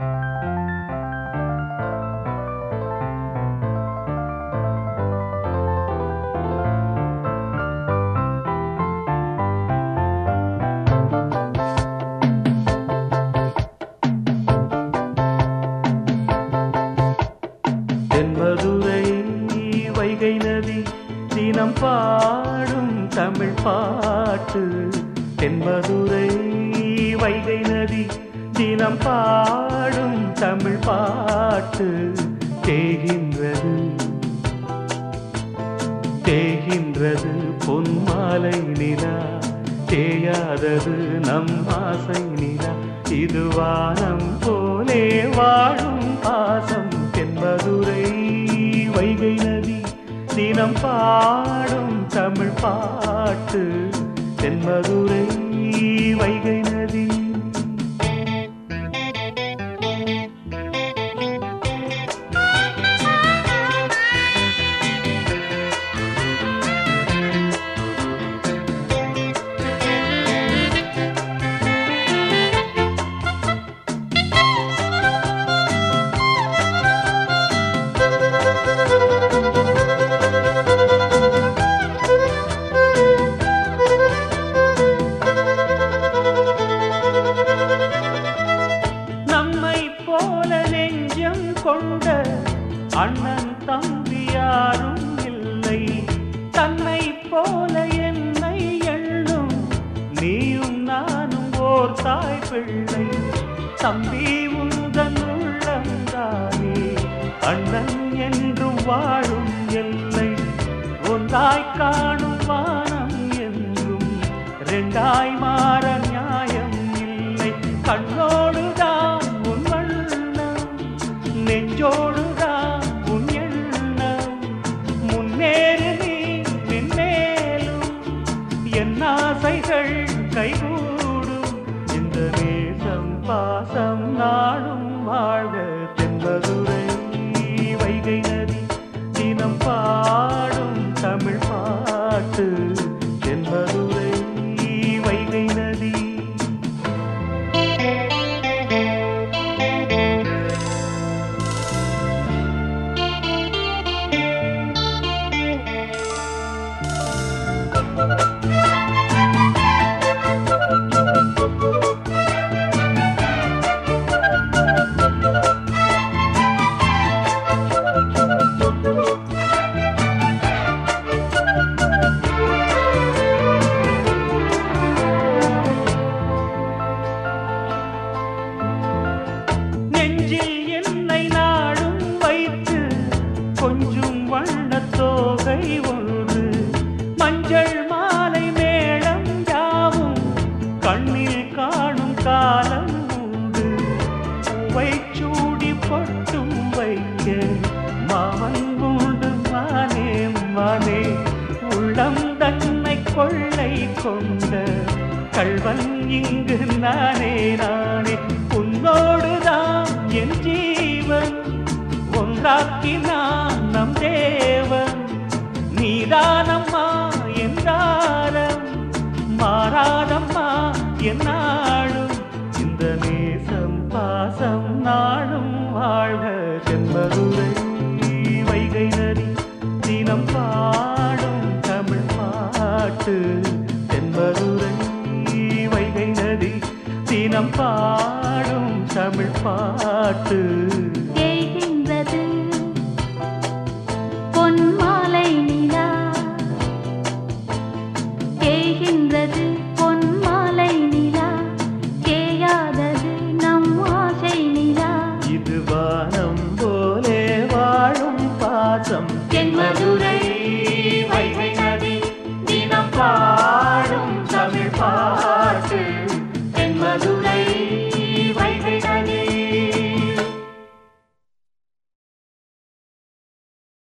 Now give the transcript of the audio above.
தென்மதுரை வைகை நதி தினம் பாடும் தமிழ் பாட்டு. தென்மதுரை வைகை நதி தினம் பாடும் தமிழ் பாட்டு தேகின்றது. தேகின்றது பொன்மாலை நிலா தேயாதது நம் ஆசை நிலா. இது வானம் போலே வாழும் பாசம் தென்மதுரை வைகை நதி. தினம் பாடும் தமிழ் பாட்டு தென்மதுரை வைகை நதி. அண்ணன் தம்பி யாரும் இல்லை. தன்னை போல என்னை எண்ணும். நீயும் நானும் ஓர் தாய் பிள்ளை. தம்பி உந்தன் உள்ளந்தானே அண்ணன் என்று வாழும் எல்லை. ஒன்றாய் காணும் வானம் என்றும். ரெண்டாய் மாறன் ஆசைகள் கைகூடும். இந்த நேசம் பாசம் நாடும் வாழ்க தென்பதுரை நெஞ்சில் என்னை நாடும் வைத்து கொஞ்சம் வண்ணத் தோகை ஒன்று. மஞ்சள் மாலை மேளம் யாவும் கண்ணில் காணும் காலம் உண்டு. பூவை சூடி பொட்டும் வைக்க மாமன் உண்டு மானே மானே. உள்ளம் தன்னை கொள்ளை கொண்ட கல்வன் இங்கு நானே நானே. உன்னோடுதான் என் ஜீவன் ஒன்றாக்கினான் நம் தேவன். நீதானம்மா என்றாரம் மாறாதம்மா என்னாலும் இந்த நேசம் பாசம் நாளும் வாழ்க தென்பதுரை வைகை நரி தினம் பாடும் தமிழ் பாட்டு. பாட்டு தேய்கின்றது. பொன்மாலை நிலா. தேய்கின்றது பொன்மாலை நிலா. தேயாதது நம் ஆசை நிலா. இது வானம் போலே வாழும் பாசம். தென்மதுரை